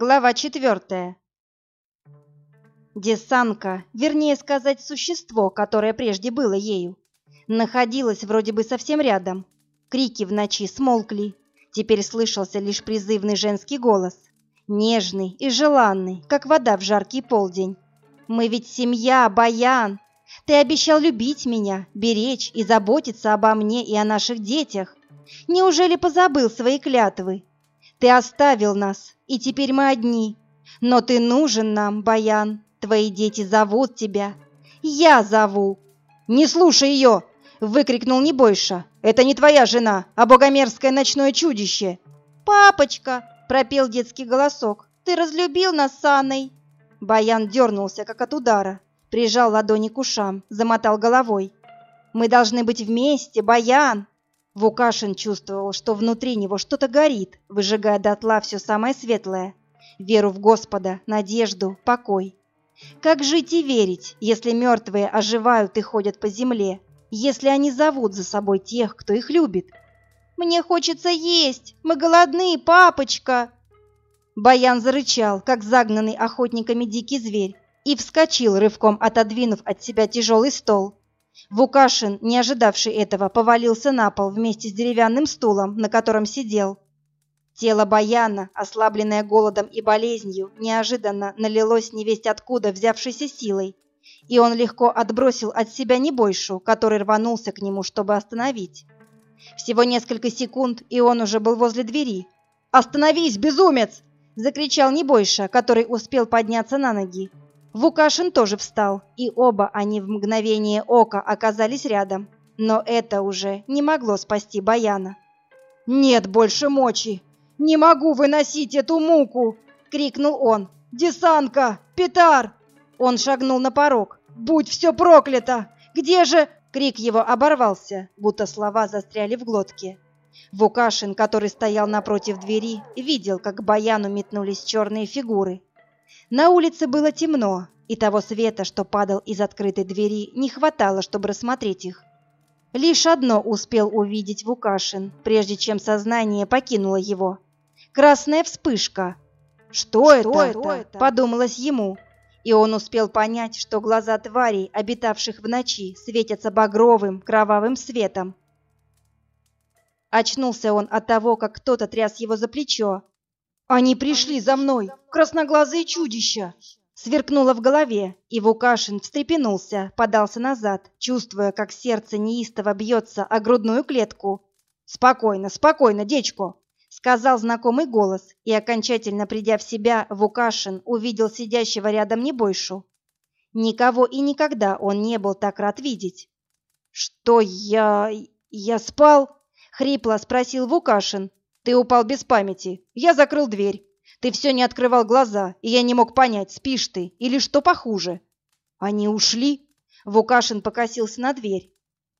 Глава четвертая. Десанка, вернее сказать, существо, которое прежде было ею, находилось вроде бы совсем рядом. Крики в ночи смолкли. Теперь слышался лишь призывный женский голос, нежный и желанный, как вода в жаркий полдень. «Мы ведь семья, Баян! Ты обещал любить меня, беречь и заботиться обо мне и о наших детях. Неужели позабыл свои клятвы? Ты оставил нас, и теперь мы одни. Но ты нужен нам, Баян. Твои дети зовут тебя. Я зову. Не слушай ее! Выкрикнул Небойша. Это не твоя жена, а богомерзкое ночное чудище. Папочка, пропел детский голосок. Ты разлюбил нас с Анной. Баян дернулся, как от удара. Прижал ладони к ушам, замотал головой. «Мы должны быть вместе, Баян!» Вукашин чувствовал, что внутри него что-то горит, выжигая дотла все самое светлое. Веру в Господа, надежду, покой. Как жить и верить, если мертвые оживают и ходят по земле, если они зовут за собой тех, кто их любит? «Мне хочется есть! Мы голодны, папочка!» Баян зарычал, как загнанный охотниками дикий зверь, и вскочил, рывком отодвинув от себя тяжелый стол. Вукашин, не ожидавший этого, повалился на пол вместе с деревянным стулом, на котором сидел. Тело Баяна, ослабленное голодом и болезнью, неожиданно налилось невесть откуда взявшейся силой, и он легко отбросил от себя Небойшу, который рванулся к нему, чтобы остановить. Всего несколько секунд, и он уже был возле двери. «Остановись, безумец!» — закричал Небойша, который успел подняться на ноги. Вукашин тоже встал, и оба они в мгновение ока оказались рядом. Но это уже не могло спасти Баяна. «Нет больше мочи! Не могу выносить эту муку!» — крикнул он. «Десанка! Петар!» Он шагнул на порог. «Будь все проклято! Где же...» Крик его оборвался, будто слова застряли в глотке. Вукашин, который стоял напротив двери, видел, как к Баяну метнулись черные фигуры. На улице было темно, и того света, что падал из открытой двери, не хватало, чтобы рассмотреть их. Лишь одно успел увидеть Вукашин, прежде чем сознание покинуло его. Красная вспышка. «Что, что это? это?» – подумалось ему. И он успел понять, что глаза тварей, обитавших в ночи, светятся багровым, кровавым светом. Очнулся он от того, как кто-то тряс его за плечо, «Они пришли за мной! Красноглазые чудища!» Сверкнуло в голове, и Вукашин встрепенулся, подался назад, чувствуя, как сердце неистово бьется о грудную клетку. «Спокойно, спокойно, дечко!» — сказал знакомый голос, и, окончательно придя в себя, Вукашин увидел сидящего рядом Небойшу. Никого и никогда он не был так рад видеть. «Что я... я спал?» — хрипло спросил Вукашин, ты упал без памяти. Я закрыл дверь. Ты все не открывал глаза, и я не мог понять, спишь ты или что похуже. Они ушли? Вукашин покосился на дверь.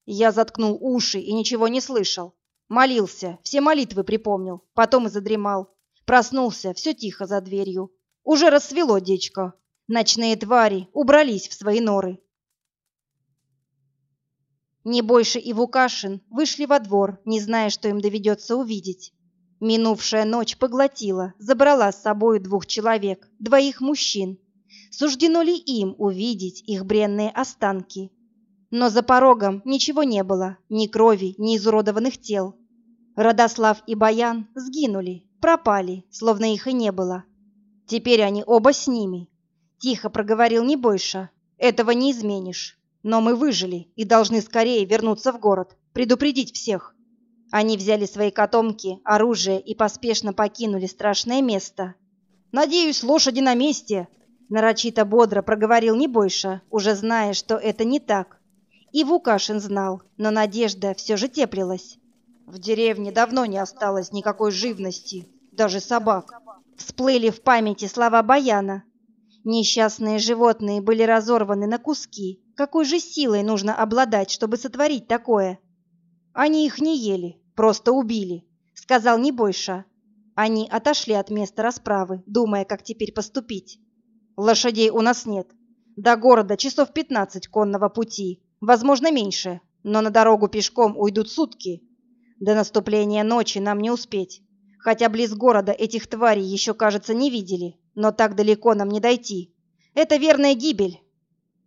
Я заткнул уши и ничего не слышал. Молился, все молитвы припомнил, потом и задремал. Проснулся, все тихо за дверью. Уже рассвело, дечко. Ночные твари убрались в свои норы. Небойша и Вукашин вышли во двор, не зная, что им доведется увидеть. Минувшая ночь поглотила, забрала с собой двух человек, двоих мужчин. Суждено ли им увидеть их бренные останки? Но за порогом ничего не было, ни крови, ни изуродованных тел. Родослав и Баян сгинули, пропали, словно их и не было. Теперь они оба с ними. Тихо проговорил Небойша. Этого не изменишь. Но мы выжили и должны скорее вернуться в город, предупредить всех. Они взяли свои котомки, оружие и поспешно покинули страшное место. «Надеюсь, лошади на месте!» Нарочито бодро проговорил Небойша, уже зная, что это не так. И Вукашин знал, но надежда все же теплилась. В деревне давно не осталось никакой живности, даже собак. Всплыли в памяти слова Баяна. Несчастные животные были разорваны на куски. Какой же силой нужно обладать, чтобы сотворить такое? Они их не ели, просто убили, сказал Небойша. Они отошли от места расправы, думая, как теперь поступить. Лошадей у нас нет. До города часов пятнадцать конного пути, возможно, меньше, но на дорогу пешком уйдут сутки. До наступления ночи нам не успеть. Хотя близ города этих тварей еще, кажется, не видели, но так далеко нам не дойти. Это верная гибель.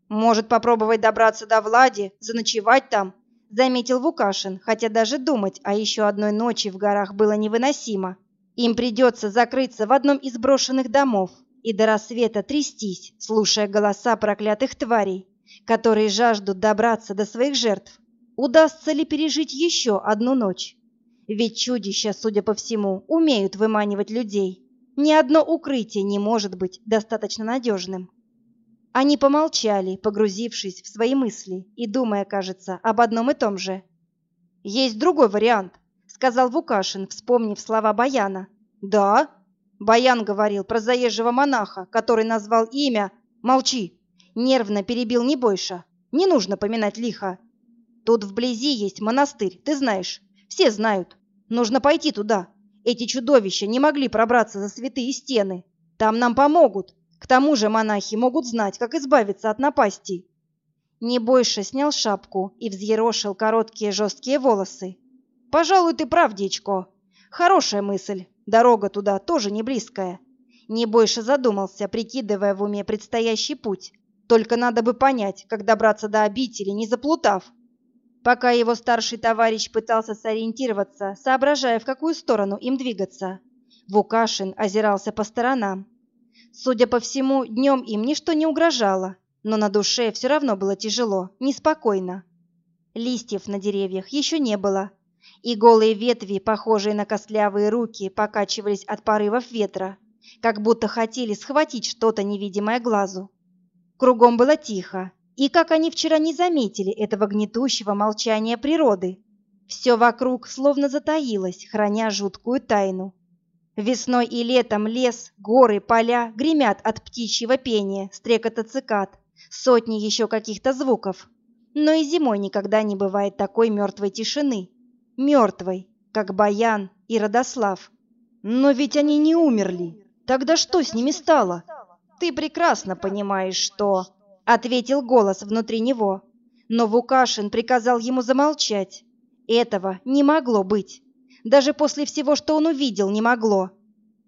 Может, попробовать добраться до Влади, заночевать там, заметил Вукашин, хотя даже думать о еще одной ночи в горах было невыносимо. Им придется закрыться в одном из брошенных домов и до рассвета трястись, слушая голоса проклятых тварей, которые жаждут добраться до своих жертв. Удастся ли пережить еще одну ночь? Ведь чудища, судя по всему, умеют выманивать людей. Ни одно укрытие не может быть достаточно надежным. Они помолчали, погрузившись в свои мысли и думая, кажется, об одном и том же. «Есть другой вариант», — сказал Вукашин, вспомнив слова Баяна. «Да?» — Баян говорил про заезжего монаха, который назвал имя... «Молчи!» — нервно перебил Небойша. «Не нужно поминать лихо. Тут вблизи есть монастырь, ты знаешь. Все знают. Нужно пойти туда. Эти чудовища не могли пробраться за святые стены. Там нам помогут. К тому же монахи могут знать, как избавиться от напасти. Небойша снял шапку и взъерошил короткие жесткие волосы. «Пожалуй, ты прав, дечко. Хорошая мысль. Дорога туда тоже не близкая». Небойша задумался, прикидывая в уме предстоящий путь. Только надо бы понять, как добраться до обители, не заплутав. Пока его старший товарищ пытался сориентироваться, соображая, в какую сторону им двигаться, Вукашин озирался по сторонам. Судя по всему, днем им ничто не угрожало, но на душе все равно было тяжело, неспокойно. Листьев на деревьях еще не было, и голые ветви, похожие на костлявые руки, покачивались от порывов ветра, как будто хотели схватить что-то невидимое глазу. Кругом было тихо, и как они вчера не заметили этого гнетущего молчания природы. Все вокруг словно затаилось, храня жуткую тайну. Весной и летом лес, горы, поля гремят от птичьего пения, стрекота цикад, сотни еще каких-то звуков. Но и зимой никогда не бывает такой мертвой тишины. Мертвой, как Баян и Родослав. Но ведь они не умерли. Тогда что с ними стало? Ты прекрасно понимаешь, что... Ответил голос внутри него. Но Вукашин приказал ему замолчать. Этого не могло быть. Даже после всего, что он увидел, не могло.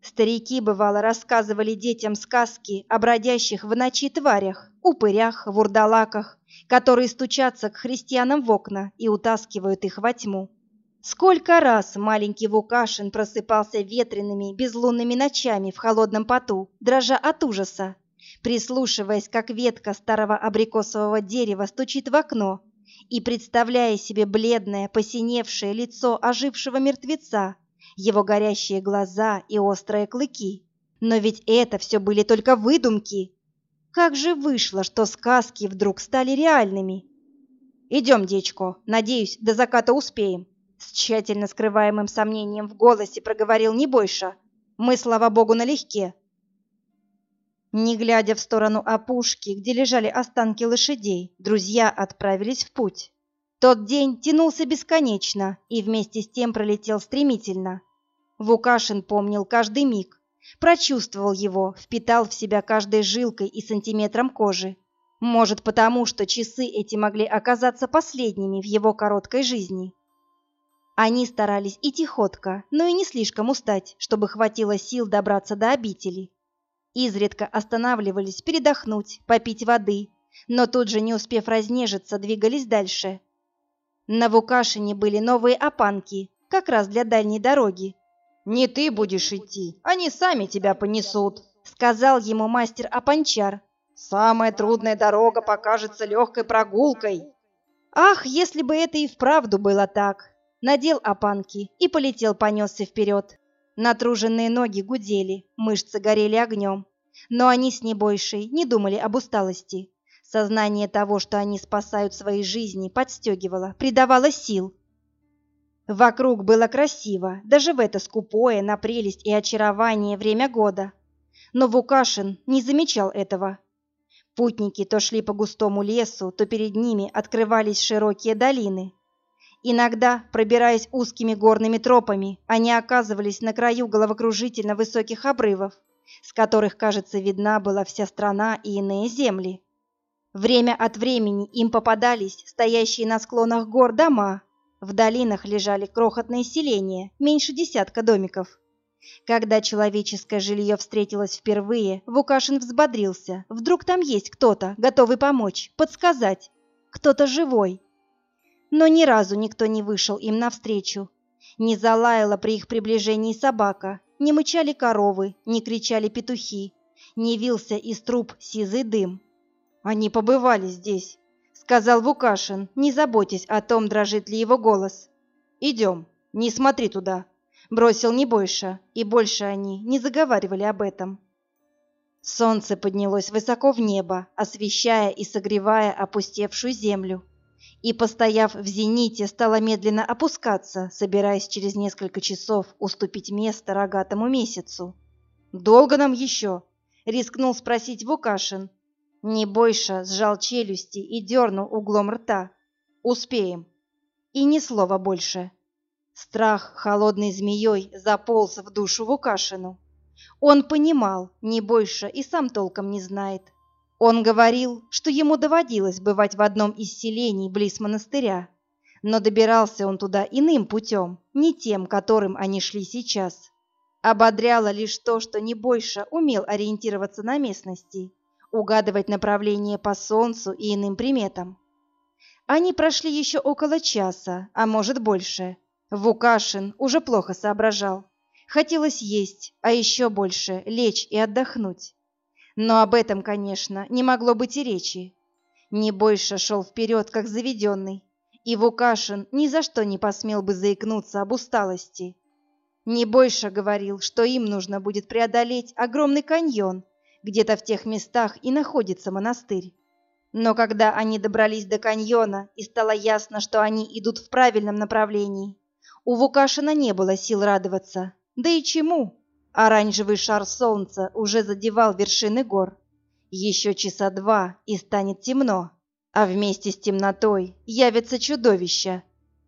Старики, бывало, рассказывали детям сказки о бродящих в ночи тварях, упырях, вурдалаках, которые стучатся к христианам в окна и утаскивают их во тьму. Сколько раз маленький Вукашин просыпался ветреными, безлунными ночами в холодном поту, дрожа от ужаса, прислушиваясь, как ветка старого абрикосового дерева стучит в окно, и представляя себе бледное, посиневшее лицо ожившего мертвеца, его горящие глаза и острые клыки. Но ведь это все были только выдумки. Как же вышло, что сказки вдруг стали реальными? «Идем, дечко, надеюсь, до заката успеем», с тщательно скрываемым сомнением в голосе проговорил Небойша. «Мы, слава богу, налегке». Не глядя в сторону опушки, где лежали останки лошадей, друзья отправились в путь. Тот день тянулся бесконечно и вместе с тем пролетел стремительно. Вукашин помнил каждый миг, прочувствовал его, впитал в себя каждой жилкой и сантиметром кожи. Может, потому что часы эти могли оказаться последними в его короткой жизни. Они старались и тихотко, но и не слишком устать, чтобы хватило сил добраться до обители. Изредка останавливались передохнуть, попить воды, но тут же, не успев разнежиться, двигались дальше. На Вукашине были новые опанки, как раз для дальней дороги. «Не ты будешь идти, они сами тебя понесут», — сказал ему мастер Апанчар. «Самая трудная дорога покажется легкой прогулкой». Ах, если бы это и вправду было так! Надел опанки и полетел, понесся вперед. Натруженные ноги гудели, мышцы горели огнем. Но они с Небойшей не думали об усталости. Сознание того, что они спасают свои жизни, подстегивало, придавало сил. Вокруг было красиво, даже в это скупое на прелесть и очарование время года. Но Вукашин не замечал этого. Путники то шли по густому лесу, то перед ними открывались широкие долины, Иногда, пробираясь узкими горными тропами, они оказывались на краю головокружительно высоких обрывов, с которых, кажется, видна была вся страна и иные земли. Время от времени им попадались стоящие на склонах гор дома. В долинах лежали крохотные селения, меньше десятка домиков. Когда человеческое жилье встретилось впервые, Вукашин взбодрился. Вдруг там есть кто-то, готовый помочь, подсказать. Кто-то живой. Но ни разу никто не вышел им навстречу. Не залаяла при их приближении собака, не мычали коровы, не кричали петухи, не вился из труб сизый дым. «Они побывали здесь», — сказал Вукашин, не заботясь о том, дрожит ли его голос. «Идем, не смотри туда», — бросил не больше, и больше они не заговаривали об этом. Солнце поднялось высоко в небо, освещая и согревая опустевшую землю и, постояв в зените, стала медленно опускаться, собираясь через несколько часов уступить место рогатому месяцу. «Долго нам еще?» — рискнул спросить Вукашин. Не бойся, сжал челюсти и дернул углом рта. «Успеем». И ни слова больше. Страх холодной змеей заполз в душу Вукашину. Он понимал, не больше, и сам толком не знает, он говорил, что ему доводилось бывать в одном из селений близ монастыря, но добирался он туда иным путем, не тем, которым они шли сейчас. Ободряло лишь то, что не больше умел ориентироваться на местности, угадывать направление по солнцу и иным приметам. Они прошли еще около часа, а может больше. Вукашин уже плохо соображал. Хотелось есть, а еще больше лечь и отдохнуть. Но об этом, конечно, не могло быть и речи. Не больше шел вперед, как заведенный, и Вукашин ни за что не посмел бы заикнуться об усталости. Не больше говорил, что им нужно будет преодолеть огромный каньон, где-то в тех местах и находится монастырь. Но когда они добрались до каньона и стало ясно, что они идут в правильном направлении, у Вукашина не было сил радоваться. Да и чему? Оранжевый шар солнца уже задевал вершины гор. Еще часа два, и станет темно, а вместе с темнотой явится чудовище.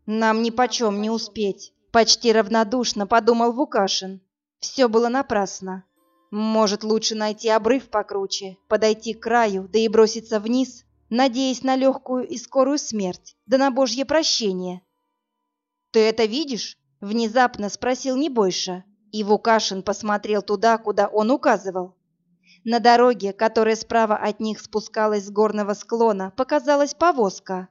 Нам ни почем не успеть, почти равнодушно подумал Вукашин. Все было напрасно. Может, лучше найти обрыв покруче, подойти к краю, да и броситься вниз, надеясь на легкую и скорую смерть, да на Божье прощение. «Ты это видишь?» — внезапно спросил Небойша. И Вукашин посмотрел туда, куда он указывал. На дороге, которая справа от них спускалась с горного склона, показалась повозка.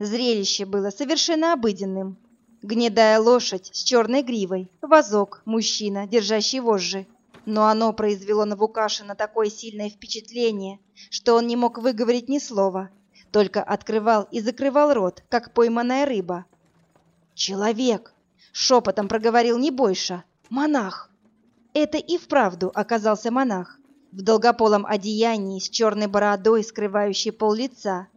Зрелище было совершенно обыденным. Гнедая лошадь с черной гривой, вазок, мужчина, держащий вожжи. Но оно произвело на Вукашина такое сильное впечатление, что он не мог выговорить ни слова, только открывал и закрывал рот, как пойманная рыба. «Человек!» — шепотом проговорил Небойша. Монах! Это и вправду оказался монах. В долгополом одеянии с черной бородой, скрывающей пол лица.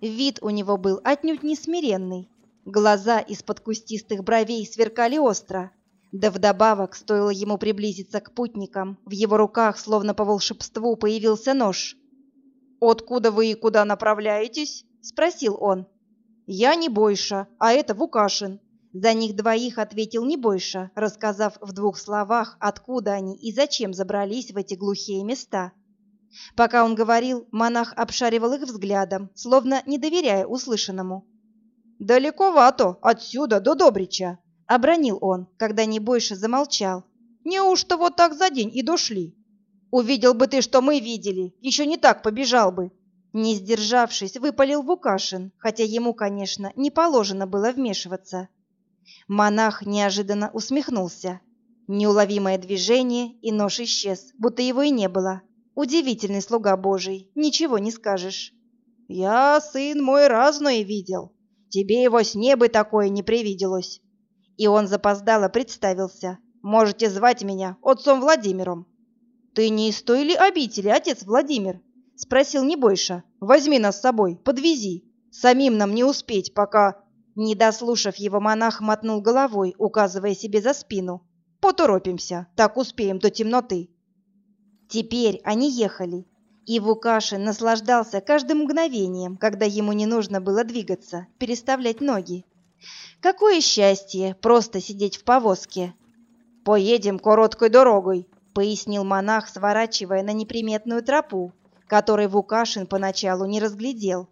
Вид у него был отнюдь не смиренный. Глаза из-под кустистых бровей сверкали остро. Да вдобавок, стоило ему приблизиться к путникам, в его руках, словно по волшебству, появился нож. «Откуда вы и куда направляетесь?» — спросил он. «Я не Бойша, а это Вукашин. За них двоих ответил Небойша, рассказав в двух словах, откуда они и зачем забрались в эти глухие места. Пока он говорил, монах обшаривал их взглядом, словно не доверяя услышанному. «Далековато, отсюда до Добрича», — обронил он, когда Небойша замолчал. «Неужто вот так за день и дошли? Увидел бы ты, что мы видели, еще не так побежал бы». Не сдержавшись, выпалил Вукашин, хотя ему, конечно, не положено было вмешиваться. Монах неожиданно усмехнулся. Неуловимое движение, и нож исчез, будто его и не было. Удивительный слуга Божий, ничего не скажешь. «Я, сын мой, разное видел. Тебе его с неба такое не привиделось». И он запоздало представился. «Можете звать меня отцом Владимиром». «Ты не из той ли обители, отец Владимир?» Спросил Небойша. «Возьми нас с собой, подвези. Самим нам не успеть, пока...» Не дослушав его, монах мотнул головой, указывая себе за спину. «Поторопимся, так успеем до темноты». Теперь они ехали, и Вукашин наслаждался каждым мгновением, когда ему не нужно было двигаться, переставлять ноги. Какое счастье просто сидеть в повозке. «Поедем короткой дорогой», — пояснил монах, сворачивая на неприметную тропу, которой Вукашин поначалу не разглядел.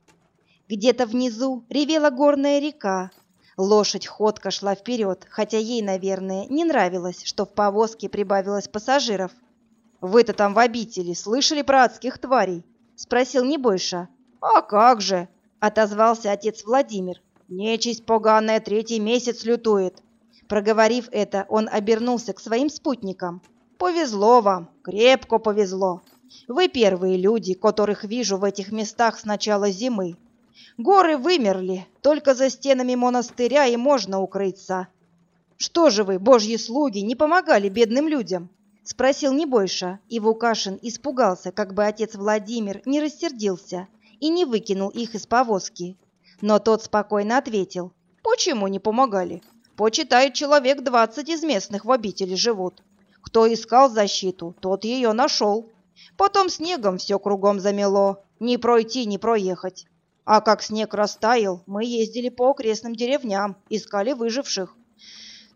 Где-то внизу ревела горная река, Лошадь ходко шла вперед, хотя ей, наверное, не нравилось, что в повозке прибавилось пассажиров. «Вы-то там в обители слышали про адских тварей?» — спросил Небойша. «А как же!» — отозвался отец Владимир. «Нечисть поганая третий месяц лютует». Проговорив это, он обернулся к своим спутникам. «Повезло вам, крепко повезло. Вы первые люди, которых вижу в этих местах с начала зимы. Горы вымерли, только за стенами монастыря и можно укрыться. Что же вы, божьи слуги, не помогали бедным людям? Спросил Небойша, и Вукашин испугался, как бы отец Владимир не рассердился и не выкинул их из повозки. Но тот спокойно ответил. Почему не помогали? Почитает человек двадцать из местных в обители живут. Кто искал защиту, тот ее нашел. Потом снегом все кругом замело, не пройти, не проехать. А как снег растаял, мы ездили по окрестным деревням, искали выживших.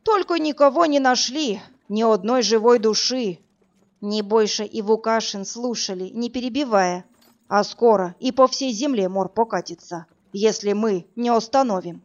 Только никого не нашли, ни одной живой души. Не больше и Вукашин слушали, не перебивая. А скоро и по всей земле мор покатится, если мы не остановим.